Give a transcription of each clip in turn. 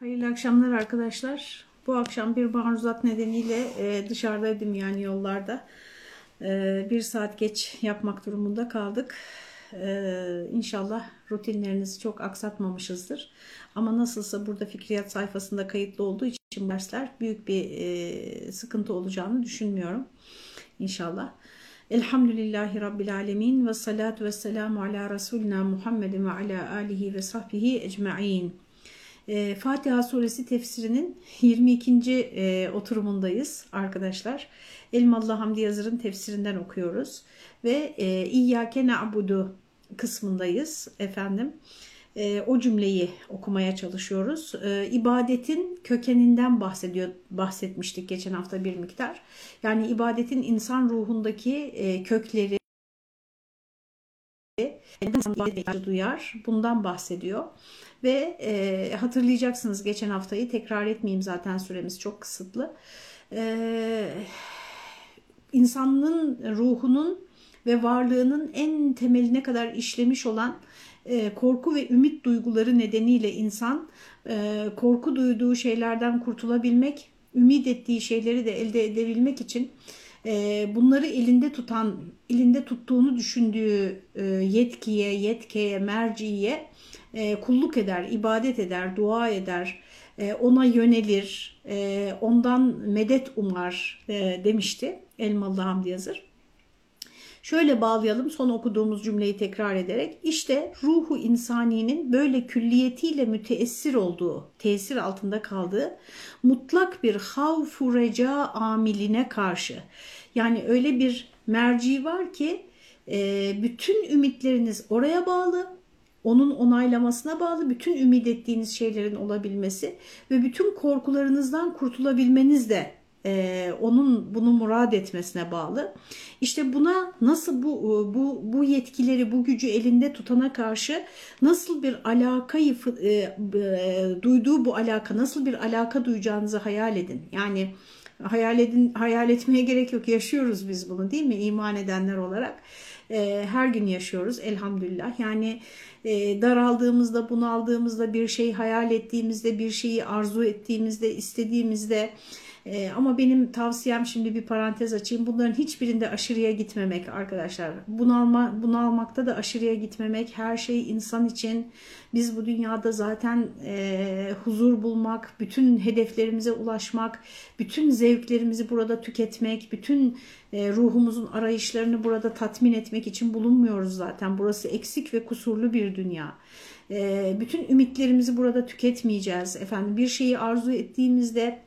Hayırlı akşamlar arkadaşlar. Bu akşam bir maruzat nedeniyle e, dışarıdaydım yani yollarda. E, bir saat geç yapmak durumunda kaldık. E, inşallah rutinlerinizi çok aksatmamışızdır. Ama nasılsa burada fikriyat sayfasında kayıtlı olduğu için dersler büyük bir sıkıntı olacağını düşünmüyorum. İnşallah. Elhamdülillahi Rabbil Alemin ve salatu ve selamu ala Resulina Muhammedin ve ala alihi ve sahbihi ecma'in. E, Fatiha suresi tefsirinin 22. E, oturumundayız arkadaşlar. Elmalı Hamdi Yazır'ın tefsirinden okuyoruz. Ve e, İyyâke na'budu kısmındayız efendim. E, o cümleyi okumaya çalışıyoruz. E, ibadetin kökeninden bahsediyor, bahsetmiştik geçen hafta bir miktar. Yani ibadetin insan ruhundaki e, kökleri, neden duyar bundan bahsediyor. Ve e, hatırlayacaksınız geçen haftayı tekrar etmeyeyim zaten süremiz çok kısıtlı. E, insanın ruhunun ve varlığının en temeline kadar işlemiş olan e, korku ve ümit duyguları nedeniyle insan e, korku duyduğu şeylerden kurtulabilmek, ümit ettiği şeyleri de elde edebilmek için bunları elinde tutan, elinde tuttuğunu düşündüğü e, yetkiye, yetkeye, merciye kulluk eder, ibadet eder, dua eder, ona yönelir, ondan medet umar demişti Elmalı Hamdi Yazır. Şöyle bağlayalım son okuduğumuz cümleyi tekrar ederek. İşte ruhu insaninin böyle külliyetiyle müteessir olduğu, tesir altında kaldığı mutlak bir havfu reca amiline karşı. Yani öyle bir merci var ki bütün ümitleriniz oraya bağlı, onun onaylamasına bağlı bütün ümit ettiğiniz şeylerin olabilmesi ve bütün korkularınızdan kurtulabilmeniz de e, onun bunu murad etmesine bağlı. İşte buna nasıl bu bu bu yetkileri, bu gücü elinde tutana karşı nasıl bir alakayı e, e, duyduğu bu alaka, nasıl bir alaka duyacağınızı hayal edin. Yani hayal edin, hayal etmeye gerek yok. Yaşıyoruz biz bunu değil mi? İman edenler olarak e, her gün yaşıyoruz elhamdülillah. Yani e, daraldığımızda, bunaldığımızda, bir şey hayal ettiğimizde, bir şeyi arzu ettiğimizde, istediğimizde ee, ama benim tavsiyem şimdi bir parantez açayım. Bunların hiçbirinde aşırıya gitmemek arkadaşlar. Bunalma, bunalmakta da aşırıya gitmemek. Her şey insan için. Biz bu dünyada zaten e, huzur bulmak, bütün hedeflerimize ulaşmak, bütün zevklerimizi burada tüketmek, bütün e, ruhumuzun arayışlarını burada tatmin etmek için bulunmuyoruz zaten. Burası eksik ve kusurlu bir dünya. E, bütün ümitlerimizi burada tüketmeyeceğiz. Efendim bir şeyi arzu ettiğimizde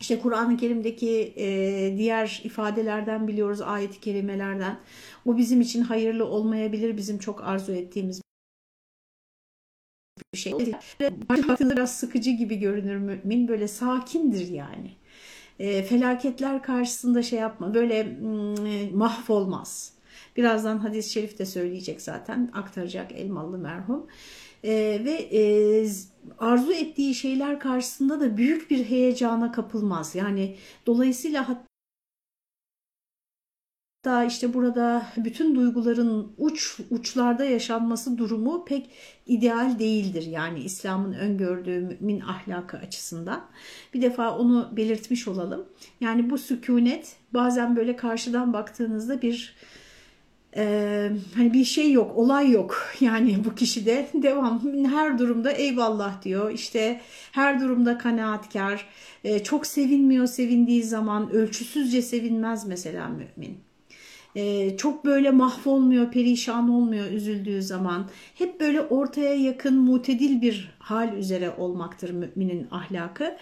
işte Kur'an-ı Kerim'deki e, diğer ifadelerden biliyoruz ayet-i kerimelerden. O bizim için hayırlı olmayabilir, bizim çok arzu ettiğimiz bir şey. Biraz sıkıcı gibi görünür mümin, böyle sakindir yani. E, felaketler karşısında şey yapma, böyle mm, mahvolmaz. Birazdan hadis-i şerif de söyleyecek zaten, aktaracak Elmalı merhum. E, ve e, arzu ettiği şeyler karşısında da büyük bir heyecana kapılmaz. Yani dolayısıyla hatta işte burada bütün duyguların uç uçlarda yaşanması durumu pek ideal değildir. Yani İslam'ın öngördüğü mümin ahlakı açısından. Bir defa onu belirtmiş olalım. Yani bu sükunet bazen böyle karşıdan baktığınızda bir ee, hani bir şey yok, olay yok yani bu kişide devam her durumda eyvallah diyor işte her durumda kanaatkar ee, çok sevinmiyor sevindiği zaman ölçüsüzce sevinmez mesela mümin ee, çok böyle mahvolmuyor perişan olmuyor üzüldüğü zaman. Hep böyle ortaya yakın mutedil bir hal üzere olmaktır müminin ahlakı.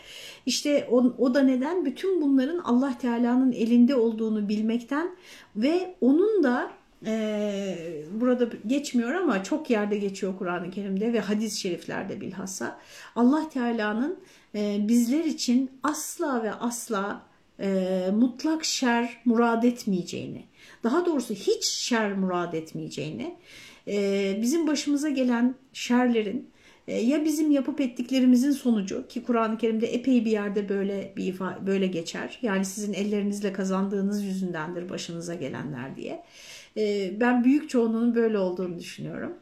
İşte o, o da neden? Bütün bunların Allah Teala'nın elinde olduğunu bilmekten ve onun da ee, burada geçmiyor ama çok yerde geçiyor Kur'an-ı Kerim'de ve hadis-i şeriflerde bilhassa. Allah Teala'nın e, bizler için asla ve asla e, mutlak şer murad etmeyeceğini, daha doğrusu hiç şer murad etmeyeceğini, e, bizim başımıza gelen şerlerin e, ya bizim yapıp ettiklerimizin sonucu ki Kur'an-ı Kerim'de epey bir yerde böyle bir böyle geçer. Yani sizin ellerinizle kazandığınız yüzündendir başınıza gelenler diye E, ben büyük çoğunluğunun böyle olduğunu düşünüyorum.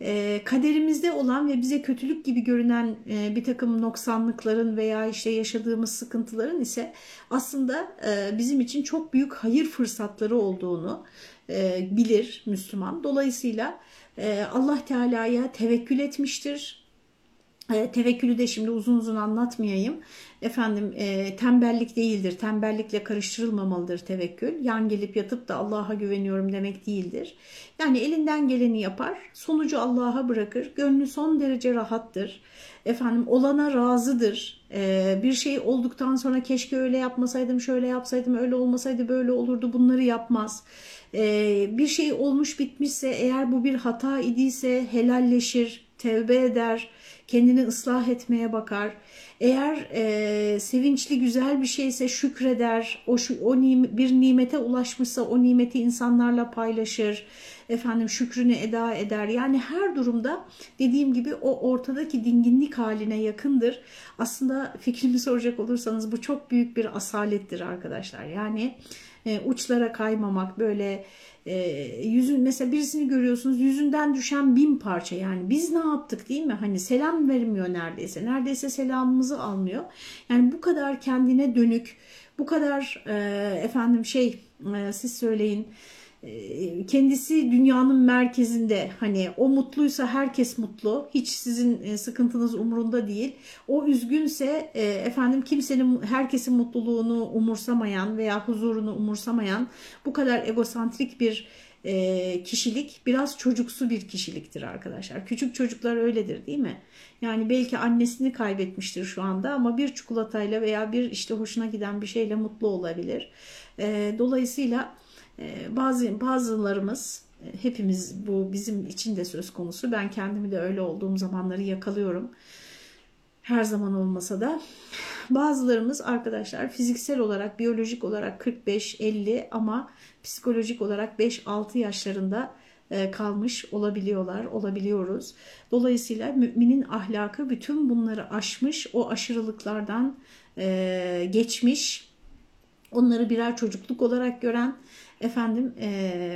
E, kaderimizde olan ve bize kötülük gibi görünen e, bir takım noksanlıkların veya işte yaşadığımız sıkıntıların ise aslında e, bizim için çok büyük hayır fırsatları olduğunu e, bilir Müslüman. Dolayısıyla Allah Teala'ya tevekkül etmiştir. E, tevekkülü de şimdi uzun uzun anlatmayayım. Efendim e, tembellik değildir. Tembellikle karıştırılmamalıdır tevekkül. Yan gelip yatıp da Allah'a güveniyorum demek değildir. Yani elinden geleni yapar. Sonucu Allah'a bırakır. Gönlü son derece rahattır. Efendim olana razıdır. E, bir şey olduktan sonra keşke öyle yapmasaydım, şöyle yapsaydım, öyle olmasaydı böyle olurdu bunları yapmaz. E, bir şey olmuş bitmişse eğer bu bir hata idiyse helalleşir, tevbe eder, kendini ıslah etmeye bakar. Eğer e, sevinçli güzel bir şeyse şükreder, o, o bir nimete ulaşmışsa o nimeti insanlarla paylaşır, efendim şükrünü eda eder. Yani her durumda dediğim gibi o ortadaki dinginlik haline yakındır. Aslında fikrimi soracak olursanız bu çok büyük bir asalettir arkadaşlar. Yani e, uçlara kaymamak böyle e, yüzün mesela birisini görüyorsunuz yüzünden düşen bin parça. Yani biz ne yaptık değil mi? Hani selam vermiyor neredeyse. Neredeyse selamımızı almıyor. Yani bu kadar kendine dönük bu kadar e, efendim şey e, siz söyleyin kendisi dünyanın merkezinde hani o mutluysa herkes mutlu hiç sizin e, sıkıntınız umurunda değil o üzgünse e, efendim kimsenin herkesin mutluluğunu umursamayan veya huzurunu umursamayan bu kadar egosantrik bir e, kişilik biraz çocuksu bir kişiliktir arkadaşlar. Küçük çocuklar öyledir değil mi? Yani belki annesini kaybetmiştir şu anda ama bir çikolatayla veya bir işte hoşuna giden bir şeyle mutlu olabilir. Dolayısıyla ee, bazı bazılarımız e, hepimiz bu bizim için de söz konusu. Ben kendimi de öyle olduğum zamanları yakalıyorum. Her zaman olmasa da bazılarımız arkadaşlar fiziksel olarak, biyolojik olarak 45-50 ama psikolojik olarak 5-6 yaşlarında e, kalmış olabiliyorlar, olabiliyoruz. Dolayısıyla müminin ahlakı bütün bunları aşmış, o aşırılıklardan e, geçmiş, onları birer çocukluk olarak gören efendim e,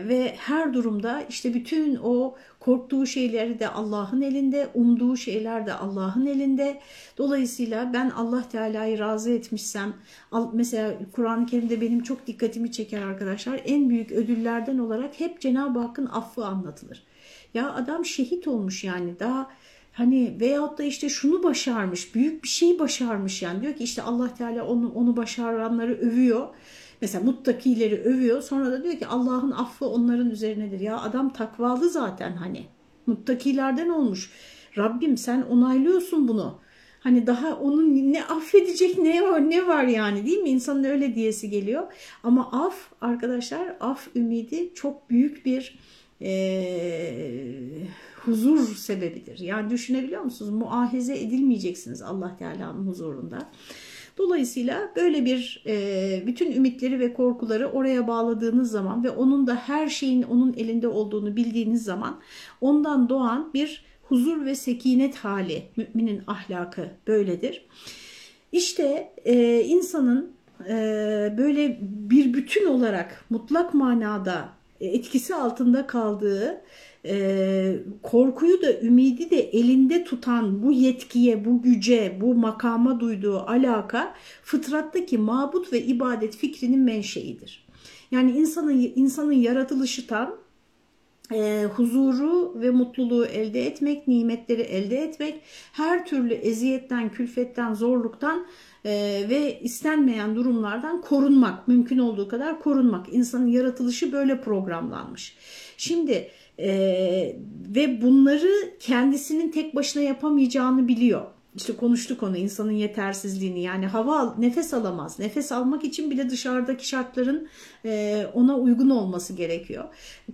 ve her durumda işte bütün o korktuğu şeyleri de Allah'ın elinde, umduğu şeyler de Allah'ın elinde. Dolayısıyla ben Allah Teala'yı razı etmişsem, mesela Kur'an-ı Kerim'de benim çok dikkatimi çeker arkadaşlar. En büyük ödüllerden olarak hep Cenab-ı Hakk'ın affı anlatılır. Ya adam şehit olmuş yani daha Hani veyahut da işte şunu başarmış, büyük bir şey başarmış yani. Diyor ki işte Allah Teala onu, onu başaranları övüyor. Mesela muttakileri övüyor. Sonra da diyor ki Allah'ın affı onların üzerinedir. Ya adam takvalı zaten hani. Muttakilerden olmuş. Rabbim sen onaylıyorsun bunu. Hani daha onun ne affedecek ne var ne var yani değil mi? İnsanın öyle diyesi geliyor. Ama af arkadaşlar af ümidi çok büyük bir e, huzur sebebidir. Yani düşünebiliyor musunuz? Muahize edilmeyeceksiniz Allah Teala'nın huzurunda. Dolayısıyla böyle bir e, bütün ümitleri ve korkuları oraya bağladığınız zaman ve onun da her şeyin onun elinde olduğunu bildiğiniz zaman ondan doğan bir huzur ve sekinet hali müminin ahlakı böyledir. İşte e, insanın e, böyle bir bütün olarak mutlak manada etkisi altında kaldığı e, korkuyu da ümidi de elinde tutan bu yetkiye, bu güce, bu makama duyduğu alaka fıtrattaki mabut ve ibadet fikrinin menşeidir. Yani insanın insanın yaratılışı tam e, huzuru ve mutluluğu elde etmek, nimetleri elde etmek, her türlü eziyetten, külfetten, zorluktan e, ve istenmeyen durumlardan korunmak, mümkün olduğu kadar korunmak. İnsanın yaratılışı böyle programlanmış. Şimdi ee, ve bunları kendisinin tek başına yapamayacağını biliyor. İşte konuştuk onu insanın yetersizliğini yani hava al, nefes alamaz. Nefes almak için bile dışarıdaki şartların e, ona uygun olması gerekiyor.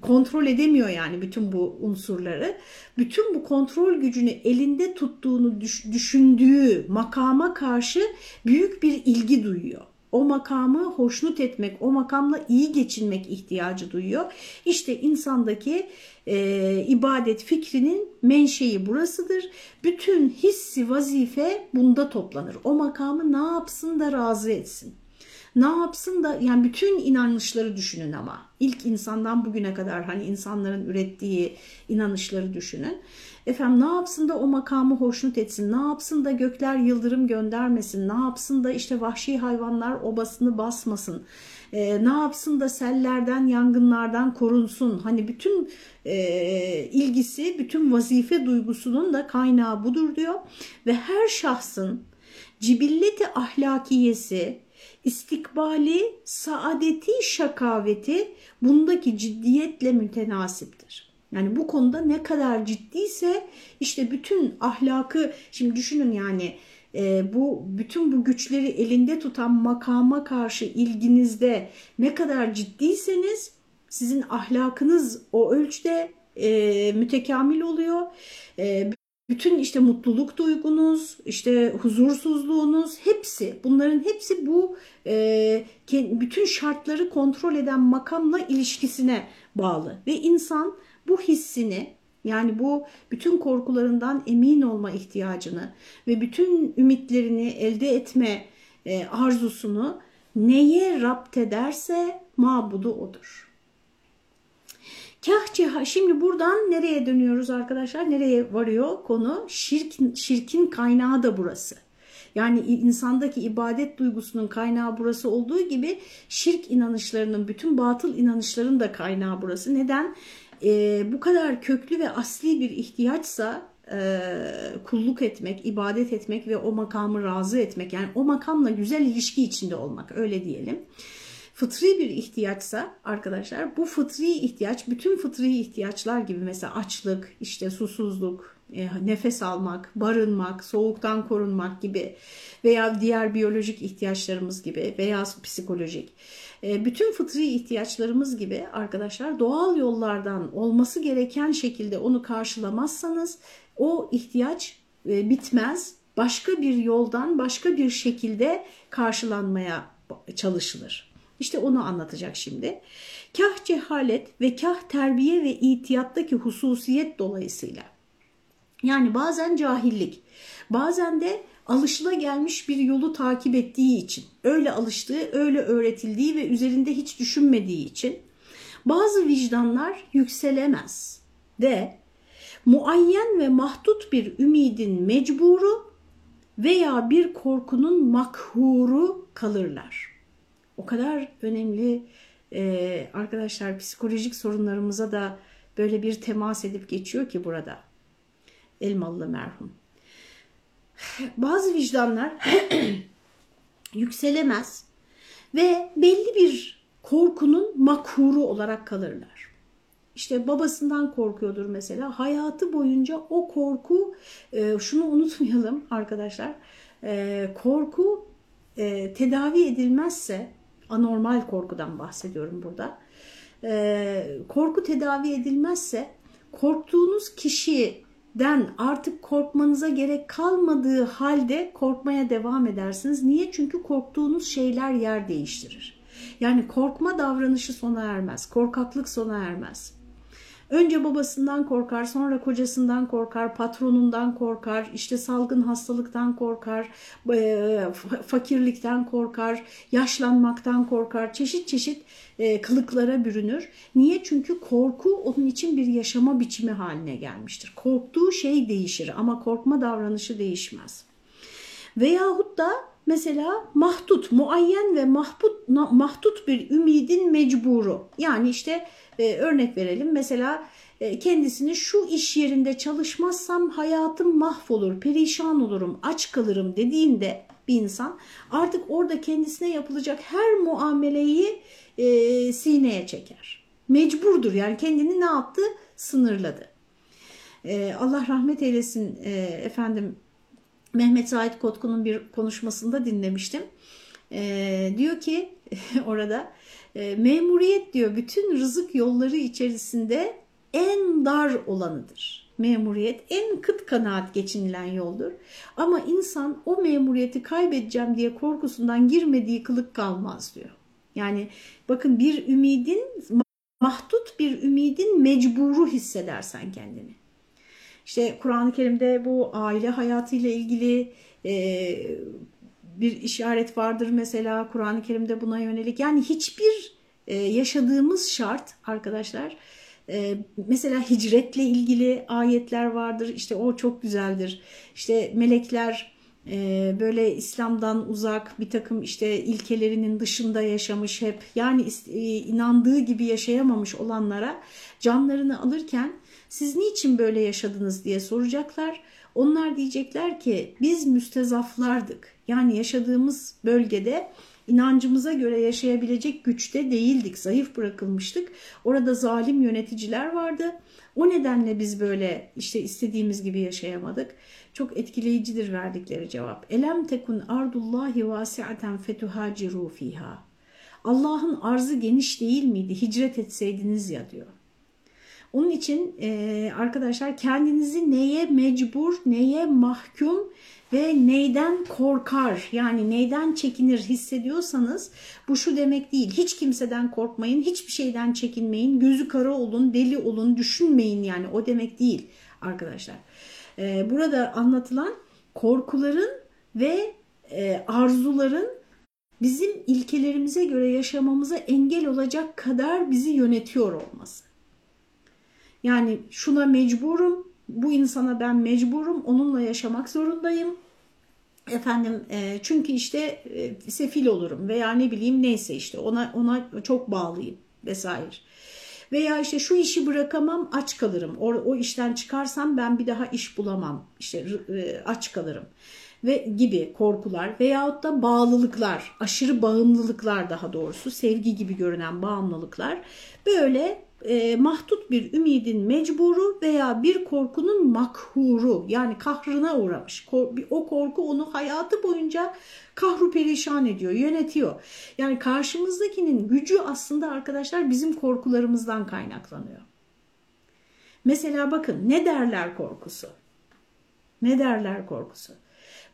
Kontrol edemiyor yani bütün bu unsurları. Bütün bu kontrol gücünü elinde tuttuğunu düş, düşündüğü makama karşı büyük bir ilgi duyuyor o makamı hoşnut etmek, o makamla iyi geçinmek ihtiyacı duyuyor. İşte insandaki e, ibadet fikrinin menşei burasıdır. Bütün hissi vazife bunda toplanır. O makamı ne yapsın da razı etsin. Ne yapsın da yani bütün inanışları düşünün ama ilk insandan bugüne kadar hani insanların ürettiği inanışları düşünün. Efendim ne yapsın da o makamı hoşnut etsin, ne yapsın da gökler yıldırım göndermesin, ne yapsın da işte vahşi hayvanlar obasını basmasın, e, ne yapsın da sellerden, yangınlardan korunsun. Hani bütün e, ilgisi, bütün vazife duygusunun da kaynağı budur diyor. Ve her şahsın cibilleti ahlakiyesi, istikbali, saadeti, şakaveti bundaki ciddiyetle mütenasiptir. Yani bu konuda ne kadar ciddiyse işte bütün ahlakı şimdi düşünün yani e, bu bütün bu güçleri elinde tutan makama karşı ilginizde ne kadar ciddiyseniz sizin ahlakınız o ölçüde e, mütekamil oluyor. E, bütün işte mutluluk duygunuz, işte huzursuzluğunuz hepsi bunların hepsi bu e, bütün şartları kontrol eden makamla ilişkisine bağlı. Ve insan bu hissini yani bu bütün korkularından emin olma ihtiyacını ve bütün ümitlerini elde etme e, arzusunu neye rapt ederse mabudu odur. Kah şimdi buradan nereye dönüyoruz arkadaşlar? Nereye varıyor konu? Şirk, şirkin kaynağı da burası. Yani insandaki ibadet duygusunun kaynağı burası olduğu gibi şirk inanışlarının, bütün batıl inanışların da kaynağı burası. Neden? E, bu kadar köklü ve asli bir ihtiyaçsa e, kulluk etmek, ibadet etmek ve o makamı razı etmek yani o makamla güzel ilişki içinde olmak öyle diyelim. Fıtri bir ihtiyaçsa arkadaşlar bu fıtri ihtiyaç bütün fıtri ihtiyaçlar gibi mesela açlık, işte susuzluk, nefes almak, barınmak, soğuktan korunmak gibi veya diğer biyolojik ihtiyaçlarımız gibi veya psikolojik bütün fıtri ihtiyaçlarımız gibi arkadaşlar doğal yollardan olması gereken şekilde onu karşılamazsanız o ihtiyaç e, bitmez. Başka bir yoldan başka bir şekilde karşılanmaya çalışılır. İşte onu anlatacak şimdi. Kah cehalet ve kah terbiye ve itiyattaki hususiyet dolayısıyla. Yani bazen cahillik, bazen de alışıla gelmiş bir yolu takip ettiği için, öyle alıştığı, öyle öğretildiği ve üzerinde hiç düşünmediği için bazı vicdanlar yükselemez de muayyen ve mahdut bir ümidin mecburu veya bir korkunun makhuru kalırlar. O kadar önemli e, arkadaşlar psikolojik sorunlarımıza da böyle bir temas edip geçiyor ki burada. Elmalı merhum bazı vicdanlar yükselemez ve belli bir korkunun makhuru olarak kalırlar. İşte babasından korkuyordur mesela. Hayatı boyunca o korku, e, şunu unutmayalım arkadaşlar, e, korku e, tedavi edilmezse, anormal korkudan bahsediyorum burada. Korku tedavi edilmezse korktuğunuz kişi den artık korkmanıza gerek kalmadığı halde korkmaya devam edersiniz. Niye? Çünkü korktuğunuz şeyler yer değiştirir. Yani korkma davranışı sona ermez. Korkaklık sona ermez. Önce babasından korkar, sonra kocasından korkar, patronundan korkar, işte salgın hastalıktan korkar, e, fakirlikten korkar, yaşlanmaktan korkar, çeşit çeşit e, kılıklara bürünür. Niye? Çünkü korku onun için bir yaşama biçimi haline gelmiştir. Korktuğu şey değişir ama korkma davranışı değişmez. Veyahut da mesela mahdut, muayyen ve mahbut, mahdut bir ümidin mecburu. Yani işte e, örnek verelim mesela e, kendisini şu iş yerinde çalışmazsam hayatım mahvolur, perişan olurum, aç kalırım dediğinde bir insan artık orada kendisine yapılacak her muameleyi e, sineye çeker. Mecburdur yani kendini ne yaptı? Sınırladı. E, Allah rahmet eylesin e, efendim Mehmet Zahit Kotku'nun bir konuşmasında dinlemiştim. E, diyor ki orada e, memuriyet diyor bütün rızık yolları içerisinde en dar olanıdır. Memuriyet en kıt kanaat geçinilen yoldur. Ama insan o memuriyeti kaybedeceğim diye korkusundan girmediği kılık kalmaz diyor. Yani bakın bir ümidin mahdut bir ümidin mecburu hissedersen kendini. İşte Kur'an-ı Kerim'de bu aile hayatıyla ilgili e, bir işaret vardır mesela Kur'an-ı Kerim'de buna yönelik. Yani hiçbir e, yaşadığımız şart arkadaşlar e, mesela hicretle ilgili ayetler vardır. İşte o çok güzeldir. İşte melekler e, böyle İslam'dan uzak bir takım işte ilkelerinin dışında yaşamış hep yani e, inandığı gibi yaşayamamış olanlara canlarını alırken siz niçin böyle yaşadınız diye soracaklar. Onlar diyecekler ki biz müstezaflardık. Yani yaşadığımız bölgede inancımıza göre yaşayabilecek güçte değildik, zayıf bırakılmıştık. Orada zalim yöneticiler vardı. O nedenle biz böyle işte istediğimiz gibi yaşayamadık. Çok etkileyicidir verdikleri cevap. Elem tekun ardullahi vasiaten fetuhaciru fiha. Allah'ın arzı geniş değil miydi? Hicret etseydiniz ya diyor. Onun için e, arkadaşlar kendinizi neye mecbur, neye mahkum ve neyden korkar yani neyden çekinir hissediyorsanız bu şu demek değil. Hiç kimseden korkmayın, hiçbir şeyden çekinmeyin, gözü kara olun, deli olun, düşünmeyin yani o demek değil arkadaşlar. Ee, burada anlatılan korkuların ve e, arzuların bizim ilkelerimize göre yaşamamıza engel olacak kadar bizi yönetiyor olması. Yani şuna mecburum, bu insana ben mecburum, onunla yaşamak zorundayım. Efendim e, çünkü işte e, sefil olurum veya ne bileyim neyse işte ona ona çok bağlıyım vesaire. Veya işte şu işi bırakamam aç kalırım. O, o işten çıkarsam ben bir daha iş bulamam. İşte e, aç kalırım ve gibi korkular veyahut da bağlılıklar, aşırı bağımlılıklar daha doğrusu sevgi gibi görünen bağımlılıklar böyle e, mahdut bir ümidin mecburu veya bir korkunun makhuru yani kahrına uğramış. O korku onu hayatı boyunca kahru perişan ediyor, yönetiyor. Yani karşımızdakinin gücü aslında arkadaşlar bizim korkularımızdan kaynaklanıyor. Mesela bakın ne derler korkusu? Ne derler korkusu?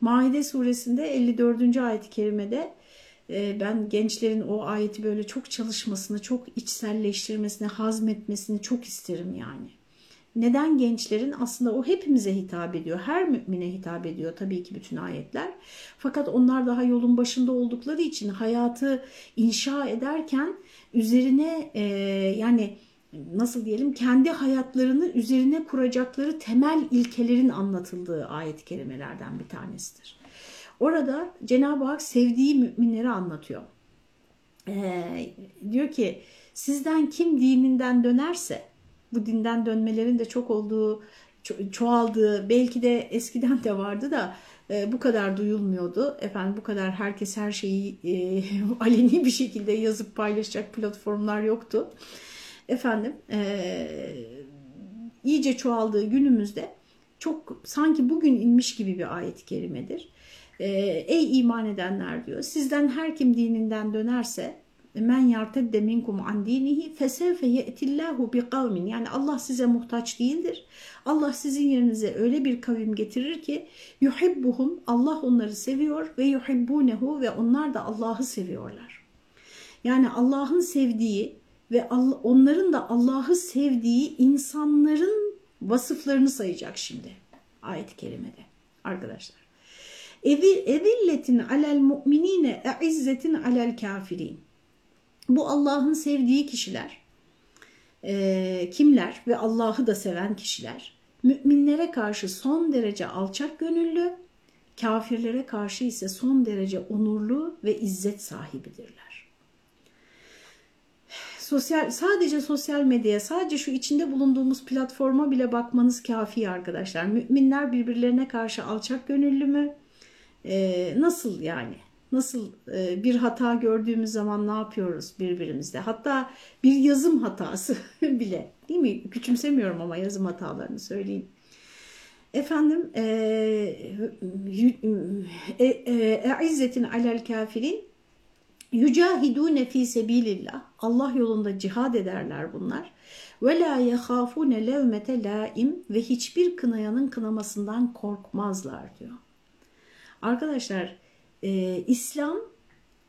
Maide suresinde 54. ayet-i kerimede ben gençlerin o ayeti böyle çok çalışmasını, çok içselleştirmesini, hazmetmesini çok isterim yani. Neden gençlerin? Aslında o hepimize hitap ediyor. Her mümine hitap ediyor tabii ki bütün ayetler. Fakat onlar daha yolun başında oldukları için hayatı inşa ederken üzerine e, yani nasıl diyelim kendi hayatlarını üzerine kuracakları temel ilkelerin anlatıldığı ayet kelimelerden bir tanesidir. Orada Cenab-ı Hak sevdiği müminleri anlatıyor. Ee, diyor ki sizden kim dininden dönerse bu dinden dönmelerin de çok olduğu ço çoğaldığı belki de eskiden de vardı da e, bu kadar duyulmuyordu. Efendim bu kadar herkes her şeyi e, aleni bir şekilde yazıp paylaşacak platformlar yoktu. Efendim e, iyice çoğaldığı günümüzde çok sanki bugün inmiş gibi bir ayet-i kerimedir. Ee, ey iman edenler diyor sizden her kim dininden dönerse men yartedde minkum an dinihi fesevfe ye'tillahu bi kavmin yani Allah size muhtaç değildir. Allah sizin yerinize öyle bir kavim getirir ki yuhibbuhum Allah onları seviyor ve yuhibbunehu ve onlar da Allah'ı seviyorlar. Yani Allah'ın sevdiği ve onların da Allah'ı sevdiği insanların vasıflarını sayacak şimdi ayet-i kerimede arkadaşlar. Evi evilletin alel mu'minine e'izzetin alel kafirin. Bu Allah'ın sevdiği kişiler. E, kimler ve Allah'ı da seven kişiler. Müminlere karşı son derece alçak gönüllü, kafirlere karşı ise son derece onurlu ve izzet sahibidirler. Sosyal, sadece sosyal medyaya, sadece şu içinde bulunduğumuz platforma bile bakmanız kafi arkadaşlar. Müminler birbirlerine karşı alçak gönüllü mü? E, nasıl yani? Nasıl e, bir hata gördüğümüz zaman ne yapıyoruz birbirimizde? Hatta bir yazım hatası bile değil mi? Küçümsemiyorum ama yazım hatalarını söyleyeyim. Efendim e, e, e, izzetin alel kafirin yücahidune fi sebilillah Allah yolunda cihad ederler bunlar. Ve la yehafune levmete laim ve hiçbir kınayanın kınamasından korkmazlar diyor. Arkadaşlar e, İslam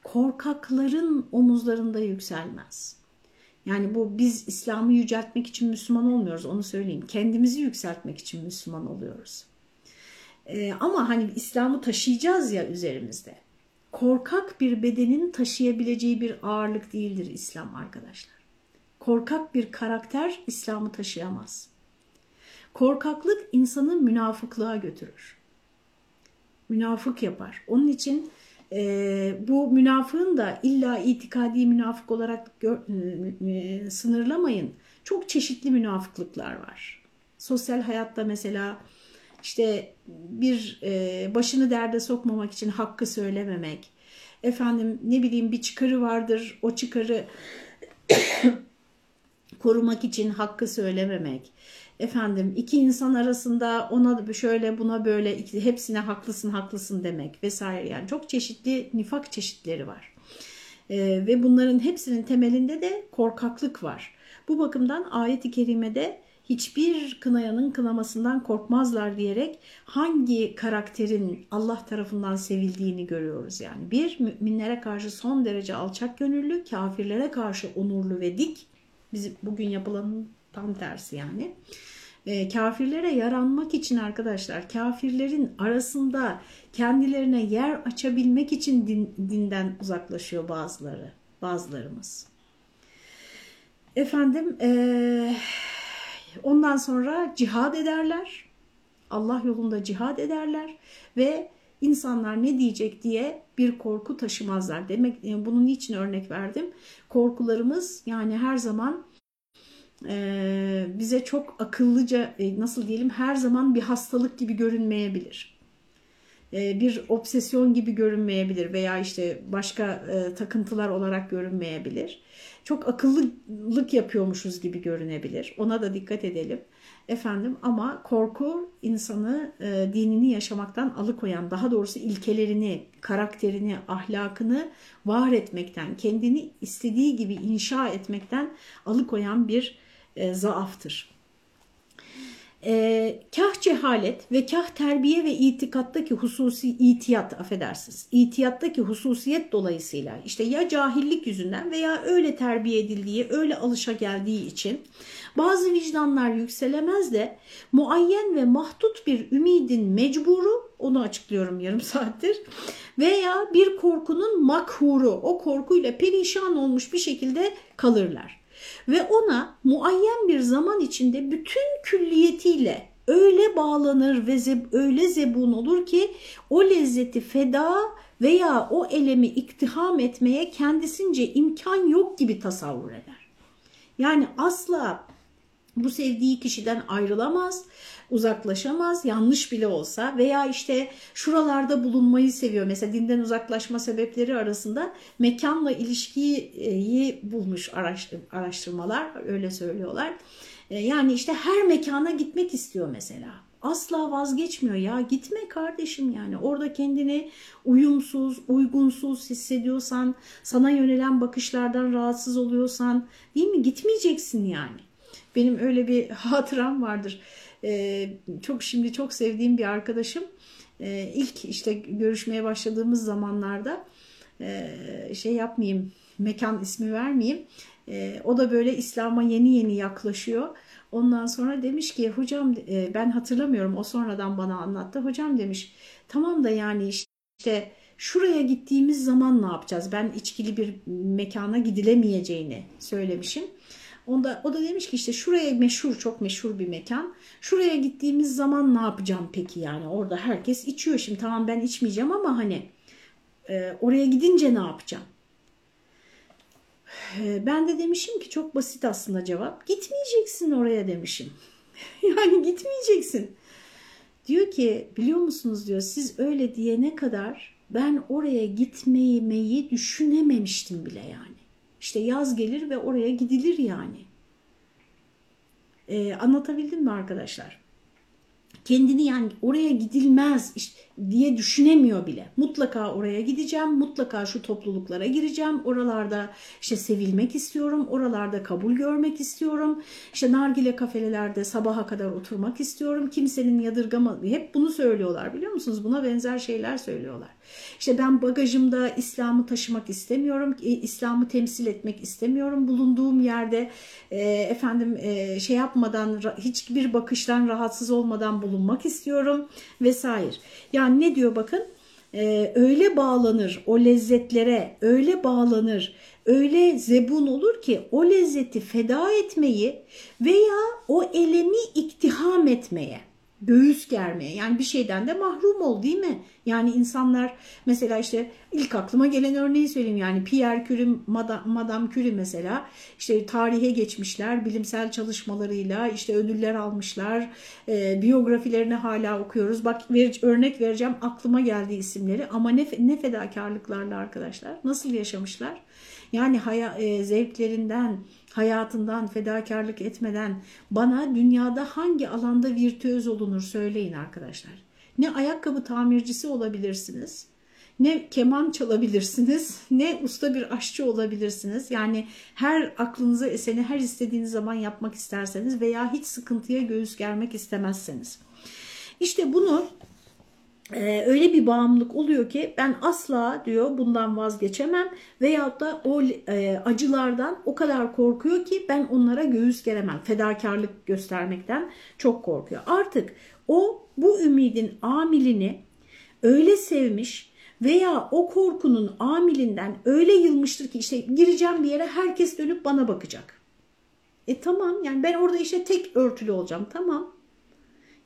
korkakların omuzlarında yükselmez. Yani bu biz İslam'ı yüceltmek için Müslüman olmuyoruz onu söyleyeyim. Kendimizi yükseltmek için Müslüman oluyoruz. E, ama hani İslam'ı taşıyacağız ya üzerimizde. korkak bir bedenin taşıyabileceği bir ağırlık değildir İslam arkadaşlar. Korkak bir karakter İslam'ı taşıyamaz. Korkaklık insanı münafıklığa götürür. Münafık yapar. Onun için e, bu münafığın da illa itikadi münafık olarak gör, e, sınırlamayın. Çok çeşitli münafıklıklar var. Sosyal hayatta mesela işte bir e, başını derde sokmamak için hakkı söylememek, efendim ne bileyim bir çıkarı vardır o çıkarı korumak için hakkı söylememek, efendim iki insan arasında ona şöyle buna böyle hepsine haklısın haklısın demek vesaire yani çok çeşitli nifak çeşitleri var. Ee, ve bunların hepsinin temelinde de korkaklık var. Bu bakımdan ayet-i kerimede hiçbir kınayanın kınamasından korkmazlar diyerek hangi karakterin Allah tarafından sevildiğini görüyoruz. Yani bir müminlere karşı son derece alçak gönüllü, kafirlere karşı onurlu ve dik. Bizim bugün yapılanın tam tersi yani. E, kafirlere yaranmak için arkadaşlar kafirlerin arasında kendilerine yer açabilmek için din, dinden uzaklaşıyor bazıları, bazılarımız. Efendim e, ondan sonra cihad ederler. Allah yolunda cihad ederler ve insanlar ne diyecek diye bir korku taşımazlar. Demek yani bunun için örnek verdim. Korkularımız yani her zaman e, bize çok akıllıca e, nasıl diyelim her zaman bir hastalık gibi görünmeyebilir. E, bir obsesyon gibi görünmeyebilir veya işte başka e, takıntılar olarak görünmeyebilir. Çok akıllılık yapıyormuşuz gibi görünebilir. Ona da dikkat edelim. Efendim ama korku insanı e, dinini yaşamaktan alıkoyan, daha doğrusu ilkelerini, karakterini, ahlakını var etmekten, kendini istediği gibi inşa etmekten alıkoyan bir e, zaaftır. E, kah cehalet ve kah terbiye ve itikattaki hususi itiyat affedersiniz. İtiyattaki hususiyet dolayısıyla işte ya cahillik yüzünden veya öyle terbiye edildiği, öyle alışa geldiği için bazı vicdanlar yükselemez de muayyen ve mahdut bir ümidin mecburu, onu açıklıyorum yarım saattir, veya bir korkunun makhuru, o korkuyla perişan olmuş bir şekilde kalırlar. Ve ona muayyen bir zaman içinde bütün külliyetiyle öyle bağlanır ve zeb öyle zebun olur ki o lezzeti feda veya o elemi iktiham etmeye kendisince imkan yok gibi tasavvur eder. Yani asla bu sevdiği kişiden ayrılamaz, uzaklaşamaz, yanlış bile olsa veya işte şuralarda bulunmayı seviyor. Mesela dinden uzaklaşma sebepleri arasında mekanla ilişkiyi bulmuş araştırmalar, öyle söylüyorlar. E, yani işte her mekana gitmek istiyor mesela. Asla vazgeçmiyor ya gitme kardeşim yani orada kendini uyumsuz, uygunsuz hissediyorsan, sana yönelen bakışlardan rahatsız oluyorsan değil mi gitmeyeceksin yani. Benim öyle bir hatıram vardır. Ee, çok şimdi çok sevdiğim bir arkadaşım e, ilk işte görüşmeye başladığımız zamanlarda e, şey yapmayayım mekan ismi vermeyeyim. E, o da böyle İslam'a yeni yeni yaklaşıyor. Ondan sonra demiş ki hocam ben hatırlamıyorum o sonradan bana anlattı. Hocam demiş tamam da yani işte şuraya gittiğimiz zaman ne yapacağız? Ben içkili bir mekana gidilemeyeceğini söylemişim. Onda, o da demiş ki işte şuraya meşhur çok meşhur bir mekan. Şuraya gittiğimiz zaman ne yapacağım peki yani orada herkes içiyor şimdi tamam ben içmeyeceğim ama hani e, oraya gidince ne yapacağım? E, ben de demişim ki çok basit aslında cevap. Gitmeyeceksin oraya demişim. yani gitmeyeceksin. Diyor ki biliyor musunuz diyor siz öyle diyene kadar ben oraya gitmeyi düşünememiştim bile yani. İşte yaz gelir ve oraya gidilir yani. Ee, anlatabildim mi arkadaşlar? Kendini yani oraya gidilmez işte diye düşünemiyor bile. Mutlaka oraya gideceğim, mutlaka şu topluluklara gireceğim, oralarda işte sevilmek istiyorum, oralarda kabul görmek istiyorum, işte nargile kafelerde sabaha kadar oturmak istiyorum, kimsenin yadırgama, hep bunu söylüyorlar biliyor musunuz? Buna benzer şeyler söylüyorlar. İşte ben bagajımda İslam'ı taşımak istemiyorum, e, İslam'ı temsil etmek istemiyorum, bulunduğum yerde e, efendim e, şey yapmadan, hiçbir bakıştan rahatsız olmadan bulunmak istiyorum vesaire. Yani ne diyor bakın? öyle bağlanır o lezzetlere, öyle bağlanır, öyle zebun olur ki o lezzeti feda etmeyi veya o elemi iktiham etmeye göğüs germeye yani bir şeyden de mahrum ol değil mi? Yani insanlar mesela işte ilk aklıma gelen örneği söyleyeyim yani Pierre Curie, Madame Curie mesela işte tarihe geçmişler bilimsel çalışmalarıyla işte ödüller almışlar e, biyografilerini hala okuyoruz. Bak ver, örnek vereceğim aklıma geldi isimleri ama ne, ne fedakarlıklarla arkadaşlar nasıl yaşamışlar? Yani haya, e, zevklerinden, hayatından fedakarlık etmeden bana dünyada hangi alanda virtüöz olunur söyleyin arkadaşlar. Ne ayakkabı tamircisi olabilirsiniz, ne keman çalabilirsiniz, ne usta bir aşçı olabilirsiniz. Yani her aklınıza eseni her istediğiniz zaman yapmak isterseniz veya hiç sıkıntıya göğüs germek istemezseniz. İşte bunu ee, öyle bir bağımlılık oluyor ki ben asla diyor bundan vazgeçemem veyahut da o e, acılardan o kadar korkuyor ki ben onlara göğüs geremem. Fedakarlık göstermekten çok korkuyor. Artık o bu ümidin amilini öyle sevmiş veya o korkunun amilinden öyle yılmıştır ki işte gireceğim bir yere herkes dönüp bana bakacak. E tamam yani ben orada işte tek örtülü olacağım tamam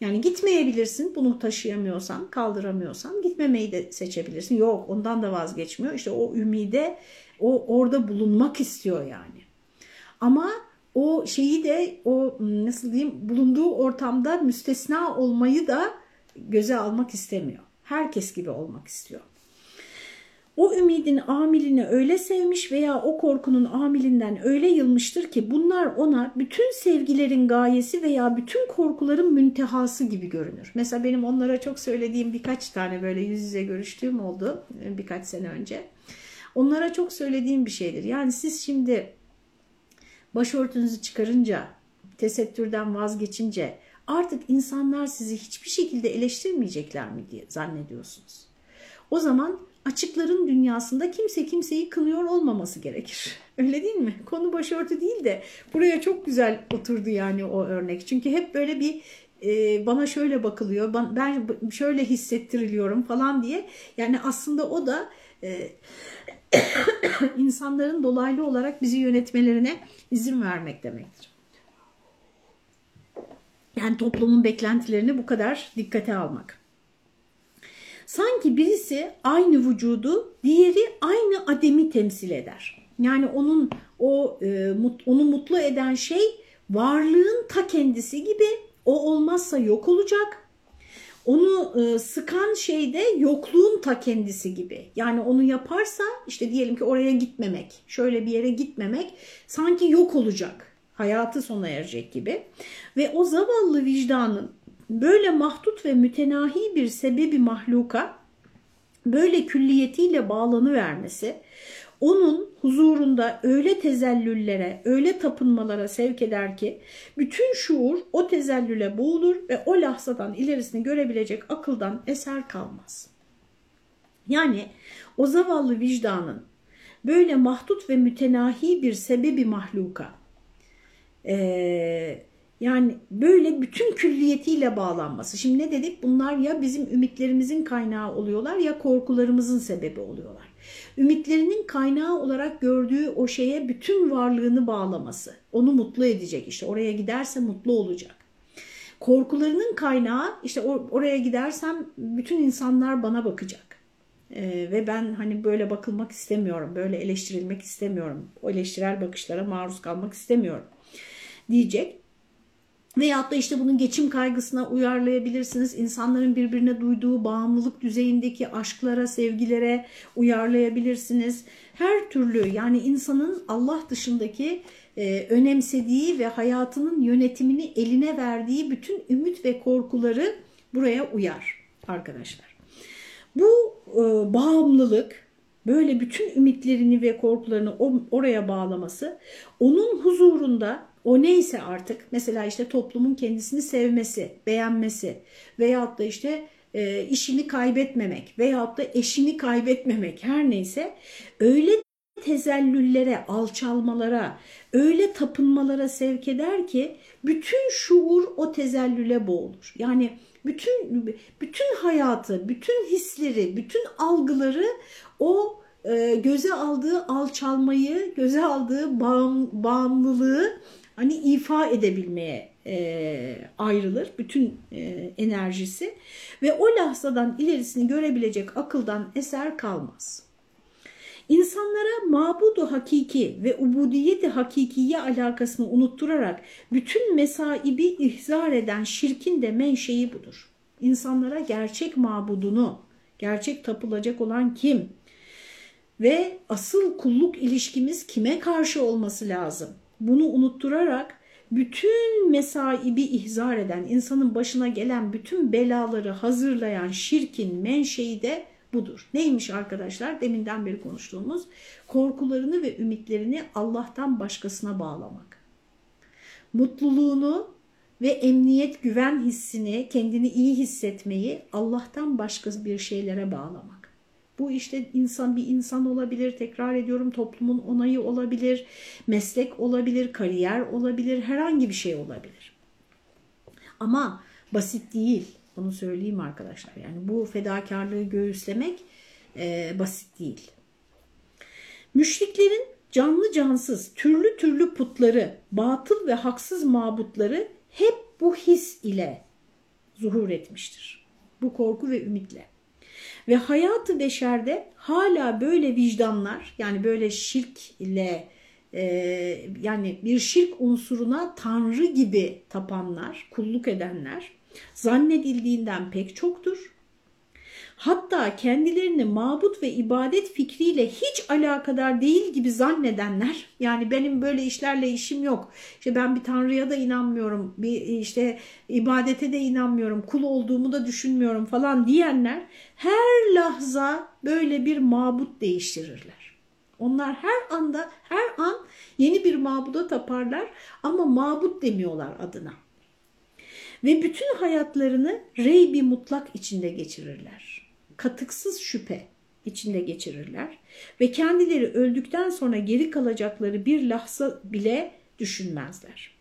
yani gitmeyebilirsin bunu taşıyamıyorsan, kaldıramıyorsan gitmemeyi de seçebilirsin. Yok ondan da vazgeçmiyor. İşte o ümide o orada bulunmak istiyor yani. Ama o şeyi de o nasıl diyeyim bulunduğu ortamda müstesna olmayı da göze almak istemiyor. Herkes gibi olmak istiyor. O ümidin amilini öyle sevmiş veya o korkunun amilinden öyle yılmıştır ki bunlar ona bütün sevgilerin gayesi veya bütün korkuların müntehası gibi görünür. Mesela benim onlara çok söylediğim birkaç tane böyle yüz yüze görüştüğüm oldu e, birkaç sene önce. Onlara çok söylediğim bir şeydir. Yani siz şimdi başörtünüzü çıkarınca, tesettürden vazgeçince artık insanlar sizi hiçbir şekilde eleştirmeyecekler mi diye zannediyorsunuz. O zaman açıkların dünyasında kimse kimseyi kınıyor olmaması gerekir. Öyle değil mi? Konu başörtü değil de buraya çok güzel oturdu yani o örnek. Çünkü hep böyle bir e, bana şöyle bakılıyor, ben şöyle hissettiriliyorum falan diye. Yani aslında o da e, insanların dolaylı olarak bizi yönetmelerine izin vermek demektir. Yani toplumun beklentilerini bu kadar dikkate almak. Sanki birisi aynı vücudu, diğeri aynı ademi temsil eder. Yani onun o e, onu mutlu eden şey varlığın ta kendisi gibi. O olmazsa yok olacak. Onu e, sıkan şey de yokluğun ta kendisi gibi. Yani onu yaparsa işte diyelim ki oraya gitmemek, şöyle bir yere gitmemek sanki yok olacak. Hayatı sona erecek gibi. Ve o zavallı vicdanın böyle mahdut ve mütenahi bir sebebi mahluka böyle külliyetiyle bağlanı vermesi onun huzurunda öyle tezellüllere, öyle tapınmalara sevk eder ki bütün şuur o tezellüle boğulur ve o lahzadan ilerisini görebilecek akıldan eser kalmaz. Yani o zavallı vicdanın böyle mahdut ve mütenahi bir sebebi mahluka, e, yani böyle bütün külliyetiyle bağlanması. Şimdi ne dedik? Bunlar ya bizim ümitlerimizin kaynağı oluyorlar ya korkularımızın sebebi oluyorlar. Ümitlerinin kaynağı olarak gördüğü o şeye bütün varlığını bağlaması. Onu mutlu edecek işte oraya giderse mutlu olacak. Korkularının kaynağı işte or oraya gidersem bütün insanlar bana bakacak. Ee, ve ben hani böyle bakılmak istemiyorum, böyle eleştirilmek istemiyorum, o eleştirel bakışlara maruz kalmak istemiyorum diyecek. Veyahut da işte bunun geçim kaygısına uyarlayabilirsiniz. İnsanların birbirine duyduğu bağımlılık düzeyindeki aşklara, sevgilere uyarlayabilirsiniz. Her türlü yani insanın Allah dışındaki e, önemsediği ve hayatının yönetimini eline verdiği bütün ümit ve korkuları buraya uyar arkadaşlar. Bu e, bağımlılık böyle bütün ümitlerini ve korkularını oraya bağlaması onun huzurunda o neyse artık mesela işte toplumun kendisini sevmesi, beğenmesi veyahut da işte e, işini kaybetmemek veyahut da eşini kaybetmemek her neyse öyle tezellüllere, alçalmalara, öyle tapınmalara sevk eder ki bütün şuur o tezellüle boğulur. Yani bütün bütün hayatı, bütün hisleri, bütün algıları o e, göze aldığı alçalmayı, göze aldığı bağım, bağımlılığı hani ifa edebilmeye e, ayrılır bütün e, enerjisi ve o lahzadan ilerisini görebilecek akıldan eser kalmaz. İnsanlara mabudu hakiki ve ubudiyeti hakikiye alakasını unutturarak bütün mesaibi ihzar eden şirkin de menşei budur. İnsanlara gerçek mabudunu, gerçek tapılacak olan kim ve asıl kulluk ilişkimiz kime karşı olması lazım? Bunu unutturarak bütün mesaibi ihzar eden, insanın başına gelen bütün belaları hazırlayan şirkin menşei de budur. Neymiş arkadaşlar? Deminden beri konuştuğumuz korkularını ve ümitlerini Allah'tan başkasına bağlamak. Mutluluğunu ve emniyet güven hissini, kendini iyi hissetmeyi Allah'tan başka bir şeylere bağlamak. Bu işte insan bir insan olabilir, tekrar ediyorum toplumun onayı olabilir, meslek olabilir, kariyer olabilir, herhangi bir şey olabilir. Ama basit değil. Bunu söyleyeyim arkadaşlar. Yani bu fedakarlığı göğüslemek e, basit değil. Müşriklerin canlı cansız, türlü türlü putları, batıl ve haksız mabutları hep bu his ile zuhur etmiştir. Bu korku ve ümitle. Ve hayatı beşerde hala böyle vicdanlar yani böyle şirk ile e, yani bir şirk unsuruna tanrı gibi tapanlar, kulluk edenler zannedildiğinden pek çoktur. Hatta kendilerini mabut ve ibadet fikriyle hiç alakadar değil gibi zannedenler, yani benim böyle işlerle işim yok, işte ben bir tanrıya da inanmıyorum, bir işte ibadete de inanmıyorum, kul olduğumu da düşünmüyorum falan diyenler her lahza böyle bir mabut değiştirirler. Onlar her anda, her an yeni bir mabuda taparlar ama mabut demiyorlar adına ve bütün hayatlarını reybi mutlak içinde geçirirler. Katıksız şüphe içinde geçirirler ve kendileri öldükten sonra geri kalacakları bir lahza bile düşünmezler.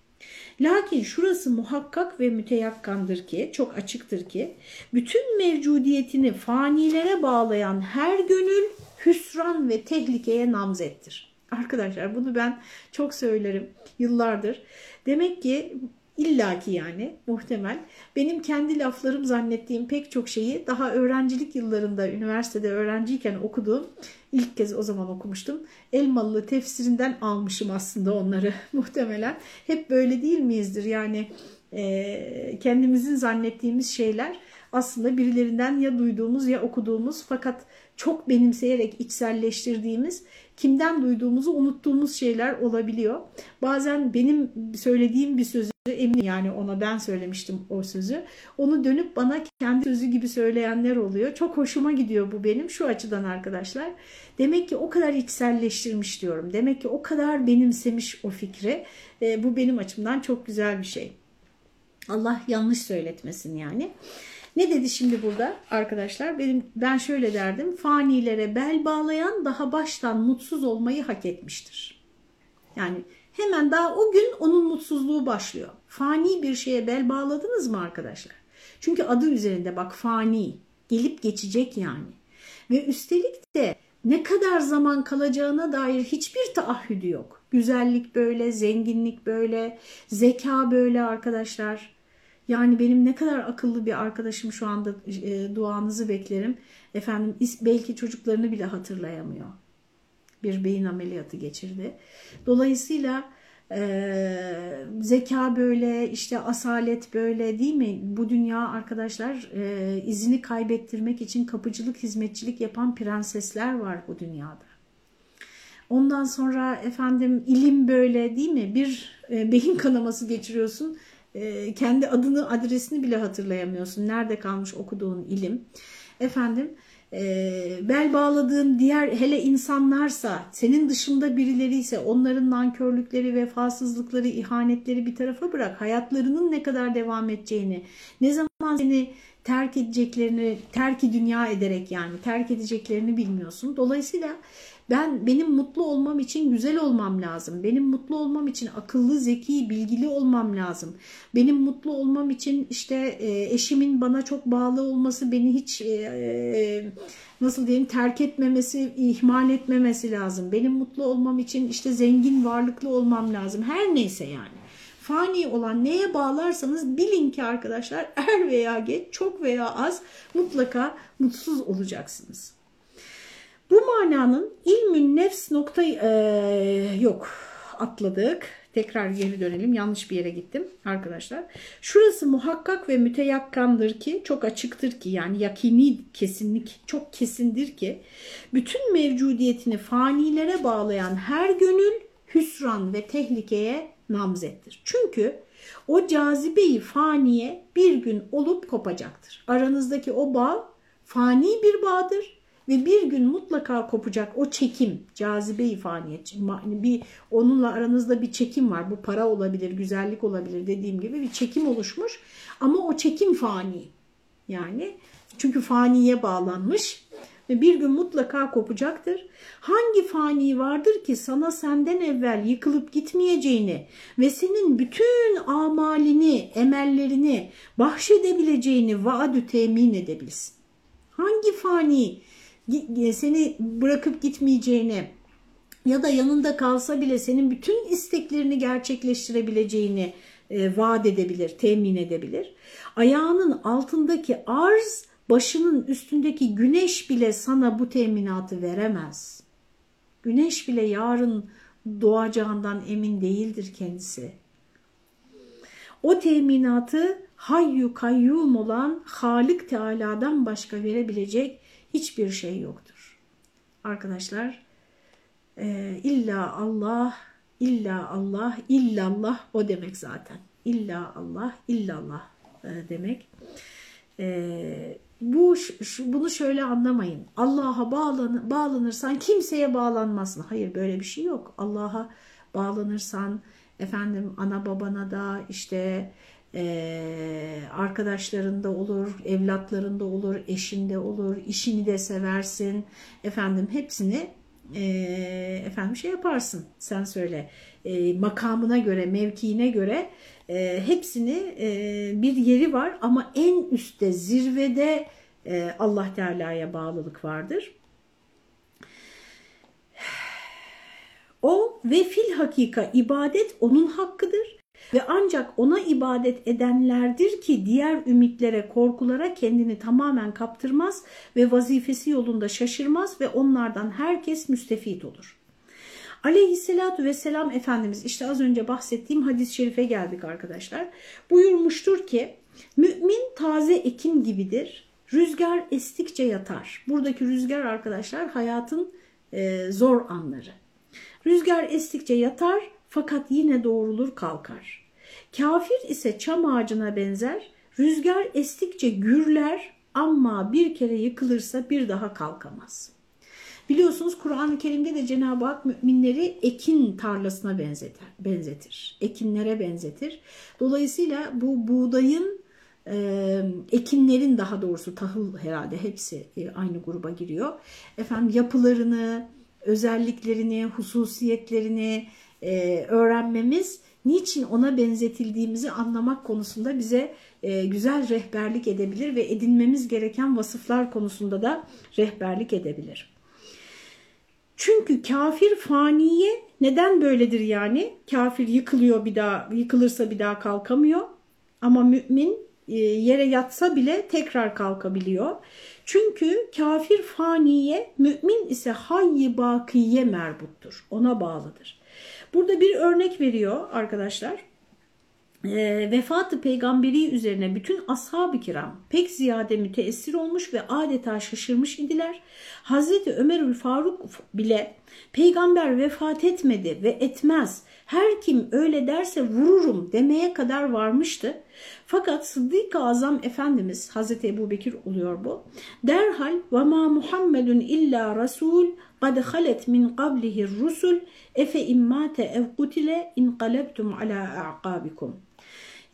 Lakin şurası muhakkak ve müteyakkandır ki, çok açıktır ki, bütün mevcudiyetini fanilere bağlayan her gönül hüsran ve tehlikeye namzettir. Arkadaşlar bunu ben çok söylerim yıllardır. Demek ki illaki yani muhtemel benim kendi laflarım zannettiğim pek çok şeyi daha öğrencilik yıllarında üniversitede öğrenciyken okuduğum ilk kez o zaman okumuştum. Elmalı tefsirinden almışım aslında onları muhtemelen. Hep böyle değil miyizdir yani e, kendimizin zannettiğimiz şeyler aslında birilerinden ya duyduğumuz ya okuduğumuz fakat çok benimseyerek içselleştirdiğimiz kimden duyduğumuzu unuttuğumuz şeyler olabiliyor. Bazen benim söylediğim bir sözü eminim yani ona ben söylemiştim o sözü. Onu dönüp bana kendi sözü gibi söyleyenler oluyor. Çok hoşuma gidiyor bu benim şu açıdan arkadaşlar. Demek ki o kadar içselleştirmiş diyorum. Demek ki o kadar benimsemiş o fikri. E, bu benim açımdan çok güzel bir şey. Allah yanlış söyletmesin yani. Ne dedi şimdi burada arkadaşlar? Benim ben şöyle derdim. Fanilere bel bağlayan daha baştan mutsuz olmayı hak etmiştir. Yani hemen daha o gün onun mutsuzluğu başlıyor. Fani bir şeye bel bağladınız mı arkadaşlar? Çünkü adı üzerinde bak fani. Gelip geçecek yani. Ve üstelik de ne kadar zaman kalacağına dair hiçbir taahhüdü yok. Güzellik böyle, zenginlik böyle, zeka böyle arkadaşlar. Yani benim ne kadar akıllı bir arkadaşım şu anda e, duanızı beklerim. Efendim belki çocuklarını bile hatırlayamıyor. Bir beyin ameliyatı geçirdi. Dolayısıyla e, zeka böyle işte asalet böyle değil mi? Bu dünya arkadaşlar e, izini kaybettirmek için kapıcılık hizmetçilik yapan prensesler var bu dünyada. Ondan sonra efendim ilim böyle değil mi? Bir e, beyin kanaması geçiriyorsun e, kendi adını adresini bile hatırlayamıyorsun. Nerede kalmış okuduğun ilim. Efendim e, bel bağladığın diğer hele insanlarsa senin dışında birileri ise onların nankörlükleri, vefasızlıkları, ihanetleri bir tarafa bırak. Hayatlarının ne kadar devam edeceğini, ne zaman seni terk edeceklerini, terki dünya ederek yani terk edeceklerini bilmiyorsun. Dolayısıyla Ben benim mutlu olmam için güzel olmam lazım. Benim mutlu olmam için akıllı, zeki, bilgili olmam lazım. Benim mutlu olmam için işte e, eşimin bana çok bağlı olması beni hiç e, e, nasıl diyeyim terk etmemesi, ihmal etmemesi lazım. Benim mutlu olmam için işte zengin, varlıklı olmam lazım. Her neyse yani. Fani olan neye bağlarsanız bilin ki arkadaşlar er veya geç, çok veya az mutlaka mutsuz olacaksınız. Bu mananın ilmün nefs nokta e, yok atladık. Tekrar geri dönelim. Yanlış bir yere gittim arkadaşlar. Şurası muhakkak ve müteyakkandır ki çok açıktır ki yani yakini kesinlik çok kesindir ki bütün mevcudiyetini fanilere bağlayan her gönül hüsran ve tehlikeye namzettir. Çünkü o cazibeyi faniye bir gün olup kopacaktır. Aranızdaki o bağ fani bir bağdır ve bir gün mutlaka kopacak o çekim, cazibe faniyet. Bir, onunla aranızda bir çekim var. Bu para olabilir, güzellik olabilir dediğim gibi bir çekim oluşmuş. Ama o çekim fani. Yani çünkü faniye bağlanmış ve bir gün mutlaka kopacaktır. Hangi fani vardır ki sana senden evvel yıkılıp gitmeyeceğini ve senin bütün amalini, emellerini bahşedebileceğini vaadü temin edebilsin? Hangi fani seni bırakıp gitmeyeceğini ya da yanında kalsa bile senin bütün isteklerini gerçekleştirebileceğini e, vaat edebilir, temin edebilir. Ayağının altındaki arz, başının üstündeki güneş bile sana bu teminatı veremez. Güneş bile yarın doğacağından emin değildir kendisi. O teminatı hayyu kayyum olan Halik Teala'dan başka verebilecek hiçbir şey yoktur. Arkadaşlar e, illa Allah, illa Allah, illallah o demek zaten. İlla Allah, illallah e, demek. E, bu bunu şöyle anlamayın. Allah'a bağlan, bağlanırsan kimseye bağlanmasın. Hayır böyle bir şey yok. Allah'a bağlanırsan efendim ana babana da işte e, arkadaşlarında olur, evlatlarında olur, eşinde olur, işini de seversin. Efendim hepsini e, efendim şey yaparsın sen söyle e, makamına göre, mevkiine göre e, hepsini e, bir yeri var ama en üstte zirvede e, Allah Teala'ya bağlılık vardır. O ve fil hakika ibadet onun hakkıdır ve ancak ona ibadet edenlerdir ki diğer ümitlere, korkulara kendini tamamen kaptırmaz ve vazifesi yolunda şaşırmaz ve onlardan herkes müstefit olur. Aleyhisselatü vesselam Efendimiz işte az önce bahsettiğim hadis-i şerife geldik arkadaşlar. Buyurmuştur ki mümin taze ekim gibidir. Rüzgar estikçe yatar. Buradaki rüzgar arkadaşlar hayatın e, zor anları. Rüzgar estikçe yatar fakat yine doğrulur kalkar. Kafir ise çam ağacına benzer, rüzgar estikçe gürler ama bir kere yıkılırsa bir daha kalkamaz. Biliyorsunuz Kur'an-ı Kerim'de de Cenab-ı Hak müminleri ekin tarlasına benzetir. benzetir. Ekinlere benzetir. Dolayısıyla bu buğdayın e, ekinlerin daha doğrusu tahıl herhalde hepsi e, aynı gruba giriyor. Efendim yapılarını, özelliklerini, hususiyetlerini e, öğrenmemiz niçin ona benzetildiğimizi anlamak konusunda bize güzel rehberlik edebilir ve edinmemiz gereken vasıflar konusunda da rehberlik edebilir. Çünkü kafir faniye neden böyledir yani? Kafir yıkılıyor bir daha, yıkılırsa bir daha kalkamıyor. Ama mümin e, yere yatsa bile tekrar kalkabiliyor. Çünkü kafir faniye, mümin ise hayy bakiye merbuttur. Ona bağlıdır. Burada bir örnek veriyor arkadaşlar E, vefatı peygamberi üzerine bütün ashab-ı kiram pek ziyade müteessir olmuş ve adeta şaşırmış idiler. Hazreti Ömerül Faruk bile peygamber vefat etmedi ve etmez her kim öyle derse vururum demeye kadar varmıştı. Fakat Sıddık-ı Azam Efendimiz Hazreti Ebu Bekir oluyor bu. Derhal ve ma Muhammedun illa Rasul قَدْ خَلَتْ مِنْ قَبْلِهِ الرُّسُلِ اَفَ اِمَّاتَ اَوْ قُتِلَ اِنْقَلَبْتُمْ عَلَى اَعْقَابِكُمْ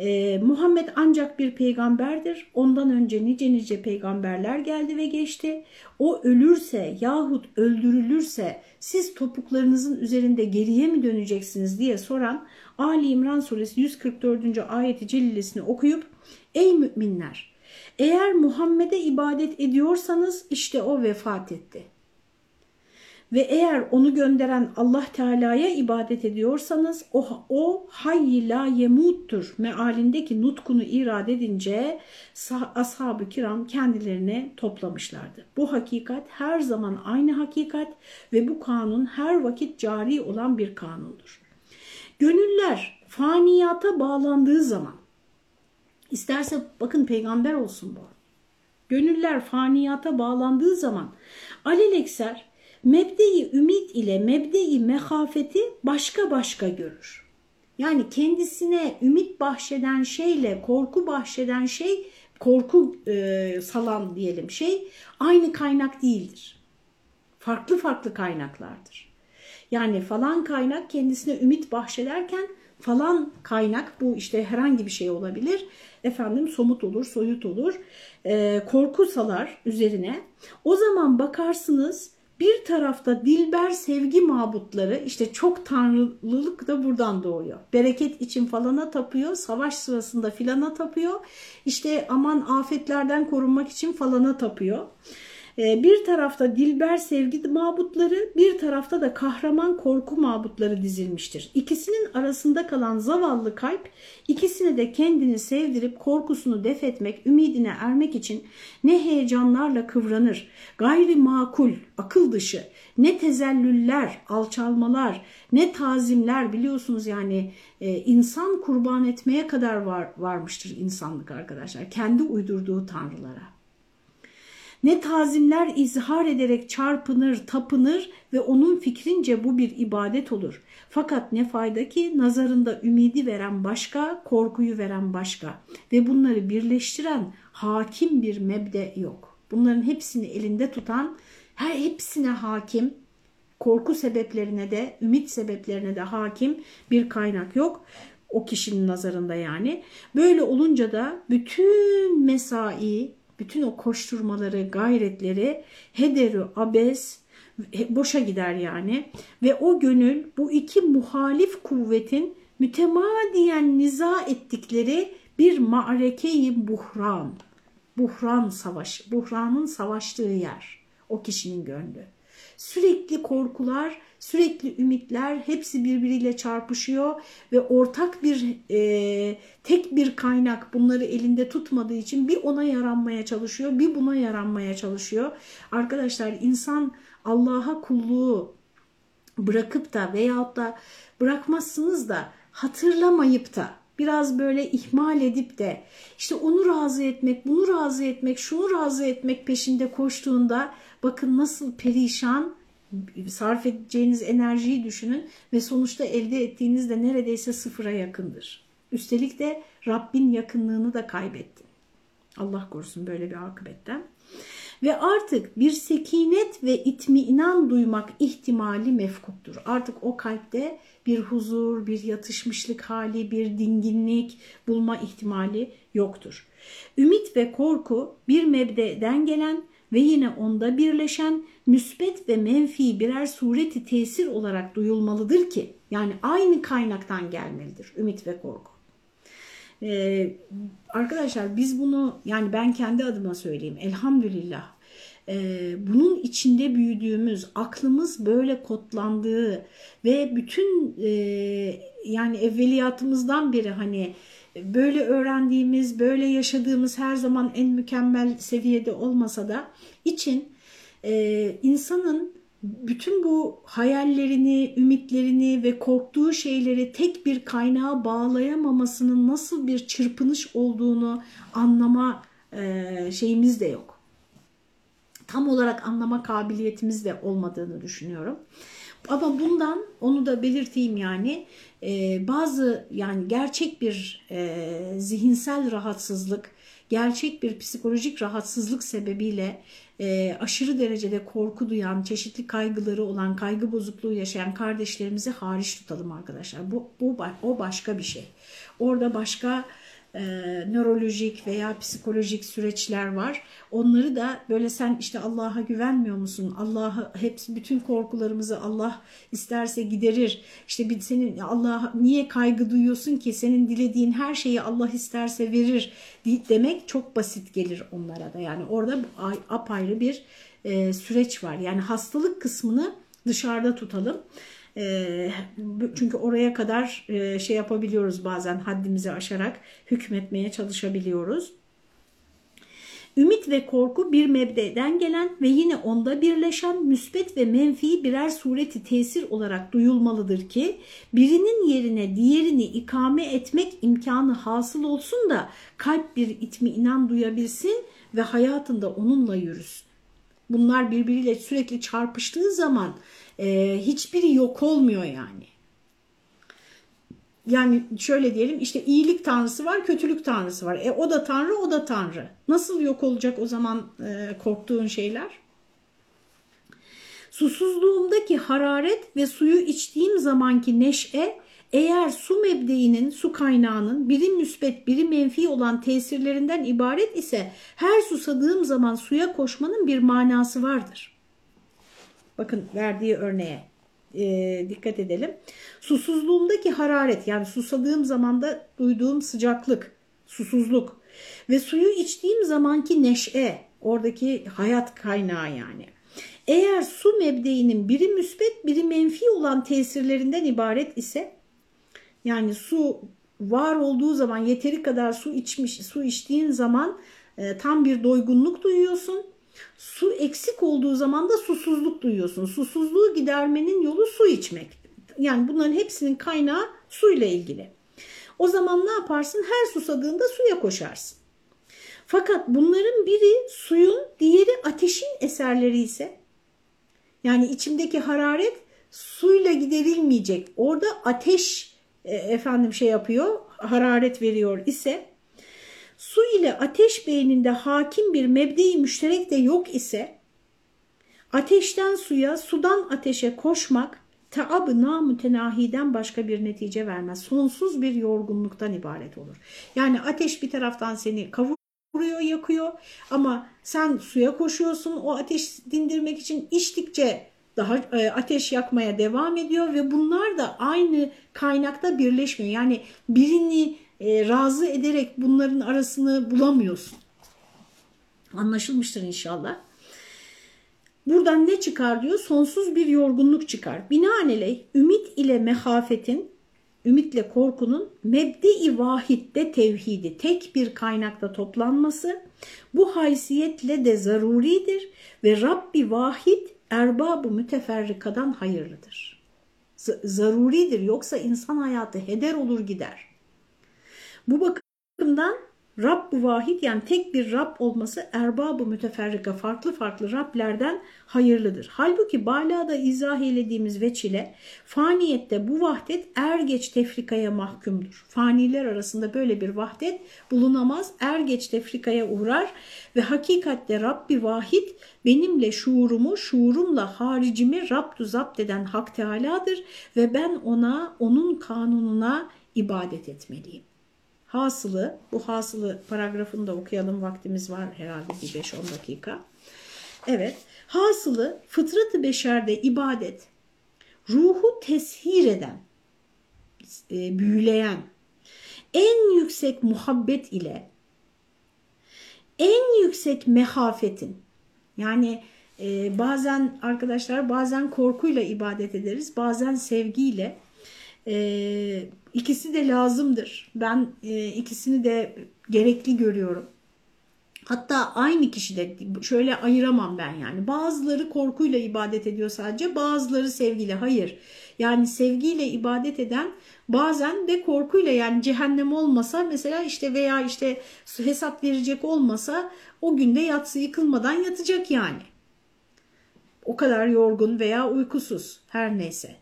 ee, Muhammed ancak bir peygamberdir. Ondan önce nice nice peygamberler geldi ve geçti. O ölürse yahut öldürülürse siz topuklarınızın üzerinde geriye mi döneceksiniz diye soran Ali İmran suresi 144. ayeti celilesini okuyup Ey müminler! Eğer Muhammed'e ibadet ediyorsanız işte o vefat etti. Ve eğer onu gönderen Allah Teala'ya ibadet ediyorsanız o, o hayy la yemuttur mealindeki nutkunu irad edince ashab-ı kiram kendilerine toplamışlardı. Bu hakikat her zaman aynı hakikat ve bu kanun her vakit cari olan bir kanundur. Gönüller faniyata bağlandığı zaman isterse bakın peygamber olsun bu. Gönüller faniyata bağlandığı zaman alelekser mebdeyi ümit ile mebdeyi mehafeti başka başka görür. Yani kendisine ümit bahşeden şeyle korku bahşeden şey, korku e, salan diyelim şey aynı kaynak değildir. Farklı farklı kaynaklardır. Yani falan kaynak kendisine ümit bahşederken falan kaynak bu işte herhangi bir şey olabilir. Efendim somut olur, soyut olur. E, korku salar üzerine. O zaman bakarsınız bir tarafta dilber sevgi mabutları işte çok tanrılılık da buradan doğuyor. Bereket için falana tapıyor, savaş sırasında filana tapıyor. İşte aman afetlerden korunmak için falana tapıyor. Ee, bir tarafta dilber sevgi mabutları, bir tarafta da kahraman korku mabutları dizilmiştir. İkisinin arasında kalan zavallı kalp, ikisine de kendini sevdirip korkusunu def etmek, ümidine ermek için ne heyecanlarla kıvranır, gayri makul, akıl dışı, ne tezellüller, alçalmalar, ne tazimler biliyorsunuz yani e, insan kurban etmeye kadar var, varmıştır insanlık arkadaşlar. Kendi uydurduğu tanrılara ne tazimler izhar ederek çarpınır, tapınır ve onun fikrince bu bir ibadet olur. Fakat ne fayda ki nazarında ümidi veren başka, korkuyu veren başka ve bunları birleştiren hakim bir mebde yok. Bunların hepsini elinde tutan, her hepsine hakim, korku sebeplerine de, ümit sebeplerine de hakim bir kaynak yok. O kişinin nazarında yani. Böyle olunca da bütün mesai, bütün o koşturmaları, gayretleri hederu abes boşa gider yani. Ve o gönül bu iki muhalif kuvvetin mütemadiyen niza ettikleri bir ma'rekeyi buhran. Buhran savaş, buhranın savaştığı yer o kişinin gönlü. Sürekli korkular, sürekli ümitler hepsi birbiriyle çarpışıyor ve ortak bir e, tek bir kaynak bunları elinde tutmadığı için bir ona yaranmaya çalışıyor bir buna yaranmaya çalışıyor. Arkadaşlar insan Allah'a kulluğu bırakıp da veyahut da bırakmazsınız da hatırlamayıp da biraz böyle ihmal edip de işte onu razı etmek, bunu razı etmek, şunu razı etmek peşinde koştuğunda bakın nasıl perişan sarf edeceğiniz enerjiyi düşünün ve sonuçta elde ettiğiniz de neredeyse sıfıra yakındır. Üstelik de Rabbin yakınlığını da kaybettin. Allah korusun böyle bir akıbetten. Ve artık bir sekinet ve itmiinan duymak ihtimali mefkuttur. Artık o kalpte bir huzur, bir yatışmışlık hali, bir dinginlik bulma ihtimali yoktur. Ümit ve korku bir mebdeden gelen ve yine onda birleşen müsbet ve menfi birer sureti tesir olarak duyulmalıdır ki yani aynı kaynaktan gelmelidir ümit ve korku. Ee, arkadaşlar biz bunu yani ben kendi adıma söyleyeyim elhamdülillah e, bunun içinde büyüdüğümüz aklımız böyle kodlandığı ve bütün e, yani evveliyatımızdan beri hani böyle öğrendiğimiz, böyle yaşadığımız her zaman en mükemmel seviyede olmasa da için e, insanın bütün bu hayallerini, ümitlerini ve korktuğu şeyleri tek bir kaynağa bağlayamamasının nasıl bir çırpınış olduğunu anlama e, şeyimiz de yok. Tam olarak anlama kabiliyetimiz de olmadığını düşünüyorum. Ama bundan onu da belirteyim yani e, bazı yani gerçek bir e, zihinsel rahatsızlık, gerçek bir psikolojik rahatsızlık sebebiyle e, aşırı derecede korku duyan, çeşitli kaygıları olan, kaygı bozukluğu yaşayan kardeşlerimizi hariç tutalım arkadaşlar. Bu, bu o başka bir şey. Orada başka e, nörolojik veya psikolojik süreçler var. Onları da böyle sen işte Allah'a güvenmiyor musun? Allah'ı hepsi bütün korkularımızı Allah isterse giderir. İşte bir senin Allah niye kaygı duyuyorsun ki? Senin dilediğin her şeyi Allah isterse verir demek çok basit gelir onlara da. Yani orada apayrı bir e, süreç var. Yani hastalık kısmını dışarıda tutalım. E, çünkü oraya kadar e, şey yapabiliyoruz bazen haddimizi aşarak hükmetmeye çalışabiliyoruz. Ümit ve korku bir mebdeden gelen ve yine onda birleşen müsbet ve menfi birer sureti tesir olarak duyulmalıdır ki birinin yerine diğerini ikame etmek imkanı hasıl olsun da kalp bir itmi inan duyabilsin ve hayatında onunla yürüsün. Bunlar birbiriyle sürekli çarpıştığı zaman e, hiçbiri yok olmuyor yani. Yani şöyle diyelim işte iyilik tanrısı var, kötülük tanrısı var. E o da tanrı, o da tanrı. Nasıl yok olacak o zaman e, korktuğun şeyler? Susuzluğumdaki hararet ve suyu içtiğim zamanki neşe eğer su mebdeğinin, su kaynağının biri müsbet biri menfi olan tesirlerinden ibaret ise her susadığım zaman suya koşmanın bir manası vardır. Bakın verdiği örneğe e, dikkat edelim. Susuzluğumdaki hararet yani susadığım zamanda duyduğum sıcaklık, susuzluk ve suyu içtiğim zamanki neşe, oradaki hayat kaynağı yani. Eğer su mebdeğinin biri müsbet biri menfi olan tesirlerinden ibaret ise yani su var olduğu zaman yeteri kadar su içmiş, su içtiğin zaman e, tam bir doygunluk duyuyorsun. Su eksik olduğu zaman da susuzluk duyuyorsun. Susuzluğu gidermenin yolu su içmek. Yani bunların hepsinin kaynağı suyla ilgili. O zaman ne yaparsın? Her susadığında suya koşarsın. Fakat bunların biri suyun, diğeri ateşin eserleri ise yani içimdeki hararet suyla giderilmeyecek. Orada ateş e, efendim şey yapıyor, hararet veriyor ise su ile ateş beyninde hakim bir mebde-i müşterek de yok ise ateşten suya, sudan ateşe koşmak taab-ı namütenahiden başka bir netice vermez. Sonsuz bir yorgunluktan ibaret olur. Yani ateş bir taraftan seni kavuruyor, yakıyor ama sen suya koşuyorsun o ateş dindirmek için içtikçe daha e, ateş yakmaya devam ediyor ve bunlar da aynı kaynakta birleşmiyor. Yani birini e, razı ederek bunların arasını bulamıyorsun. Anlaşılmıştır inşallah. Buradan ne çıkar diyor? Sonsuz bir yorgunluk çıkar. Binaenaleyh ümit ile mehafetin, ümitle korkunun mebde-i vahitte tevhidi tek bir kaynakta toplanması bu haysiyetle de zaruridir ve Rabbi vahid erbabı müteferrikadan hayırlıdır. Z zaruridir yoksa insan hayatı heder olur gider. Bu bakımdan Rabb-ı vahid yani tek bir Rab olması erbabı müteferrika farklı farklı Rablerden hayırlıdır. Halbuki balada izah eylediğimiz veçile faniyette bu vahdet er geç tefrikaya mahkumdur. Faniler arasında böyle bir vahdet bulunamaz. Er geç tefrikaya uğrar ve hakikatte Rabbi vahid benimle şuurumu, şuurumla haricimi Rabdu zapt eden Hak Teala'dır ve ben ona, onun kanununa ibadet etmeliyim. Hasılı, bu hasılı paragrafını da okuyalım vaktimiz var herhalde bir 5-10 dakika. Evet, hasılı fıtratı beşerde ibadet, ruhu teshir eden, e, büyüleyen, en yüksek muhabbet ile, en yüksek mehafetin, yani e, bazen arkadaşlar bazen korkuyla ibadet ederiz, bazen sevgiyle, e, ikisi de lazımdır. Ben e, ikisini de gerekli görüyorum. Hatta aynı kişide şöyle ayıramam ben yani. Bazıları korkuyla ibadet ediyor sadece, bazıları sevgiyle. Hayır. Yani sevgiyle ibadet eden bazen de korkuyla yani cehennem olmasa mesela işte veya işte hesap verecek olmasa o günde yatsı yıkılmadan yatacak yani. O kadar yorgun veya uykusuz her neyse.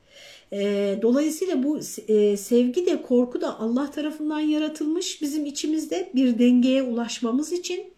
E, dolayısıyla bu e, sevgi de korku da Allah tarafından yaratılmış bizim içimizde bir dengeye ulaşmamız için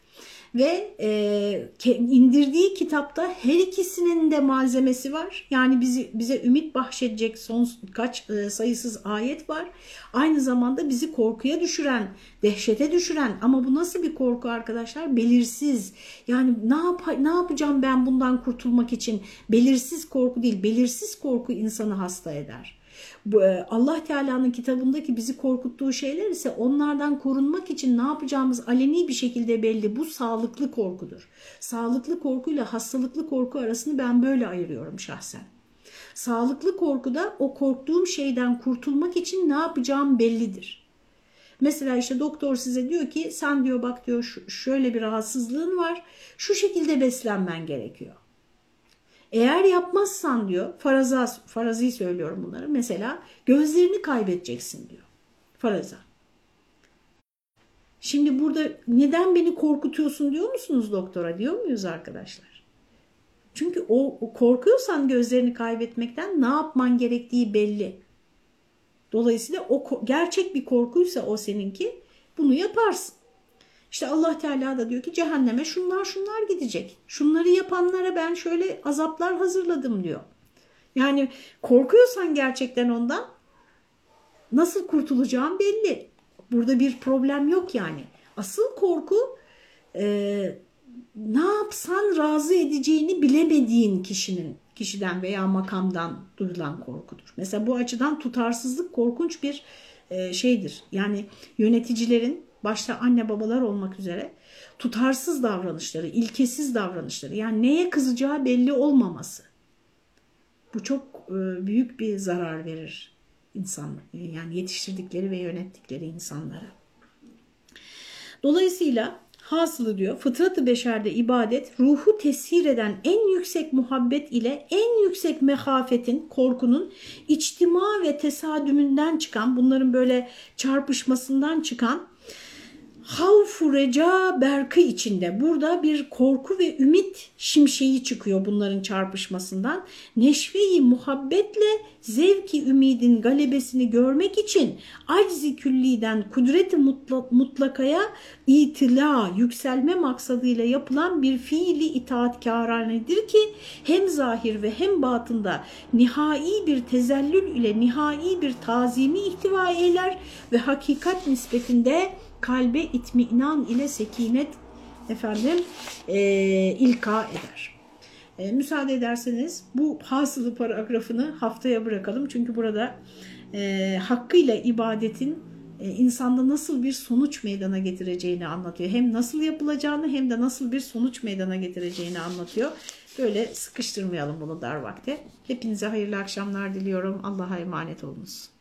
ve e, indirdiği kitapta her ikisinin de malzemesi var. Yani bizi bize ümit bahşedecek son kaç e, sayısız ayet var. Aynı zamanda bizi korkuya düşüren, dehşete düşüren ama bu nasıl bir korku arkadaşlar? Belirsiz. Yani ne yap ne yapacağım ben bundan kurtulmak için? Belirsiz korku değil, belirsiz korku insanı hasta eder. E, Allah Teala'nın kitabındaki bizi korkuttuğu şeyler ise onlardan korunmak için ne yapacağımız aleni bir şekilde belli. Bu sağlıklı korkudur. Sağlıklı korkuyla hastalıklı korku arasını ben böyle ayırıyorum şahsen. Sağlıklı korkuda o korktuğum şeyden kurtulmak için ne yapacağım bellidir. Mesela işte doktor size diyor ki sen diyor bak diyor şöyle bir rahatsızlığın var şu şekilde beslenmen gerekiyor. Eğer yapmazsan diyor, faraza, farazi söylüyorum bunları. Mesela gözlerini kaybedeceksin diyor. Faraza. Şimdi burada neden beni korkutuyorsun diyor musunuz doktora diyor muyuz arkadaşlar? Çünkü o, o korkuyorsan gözlerini kaybetmekten ne yapman gerektiği belli. Dolayısıyla o gerçek bir korkuysa o seninki bunu yaparsın. İşte Allah Teala da diyor ki cehenneme şunlar şunlar gidecek. Şunları yapanlara ben şöyle azaplar hazırladım diyor. Yani korkuyorsan gerçekten ondan nasıl kurtulacağım belli. Burada bir problem yok yani. Asıl korku e, ne yapsan razı edeceğini bilemediğin kişinin kişiden veya makamdan duyulan korkudur. Mesela bu açıdan tutarsızlık korkunç bir e, şeydir. Yani yöneticilerin başta anne babalar olmak üzere tutarsız davranışları, ilkesiz davranışları yani neye kızacağı belli olmaması. Bu çok e, büyük bir zarar verir insan yani yetiştirdikleri ve yönettikleri insanlara. Dolayısıyla hasılı diyor fıtratı beşerde ibadet ruhu tesir eden en yüksek muhabbet ile en yüksek mehafetin, korkunun içtima ve tesadümünden çıkan bunların böyle çarpışmasından çıkan havfu reca berkı içinde burada bir korku ve ümit şimşeği çıkıyor bunların çarpışmasından. Neşveyi muhabbetle zevki ümidin galebesini görmek için aczi külliden kudreti mutlakaya itila, yükselme maksadıyla yapılan bir fiili itaatkaranedir ki hem zahir ve hem batında nihai bir tezellül ile nihai bir tazimi ihtiva eyler ve hakikat nispetinde kalbe itminan ile sekinet efendim e, ilka eder. E, müsaade ederseniz bu hasılı paragrafını haftaya bırakalım. Çünkü burada e, hakkıyla ibadetin e, insanda nasıl bir sonuç meydana getireceğini anlatıyor. Hem nasıl yapılacağını hem de nasıl bir sonuç meydana getireceğini anlatıyor. Böyle sıkıştırmayalım bunu dar vakte. Hepinize hayırlı akşamlar diliyorum. Allah'a emanet olunuz.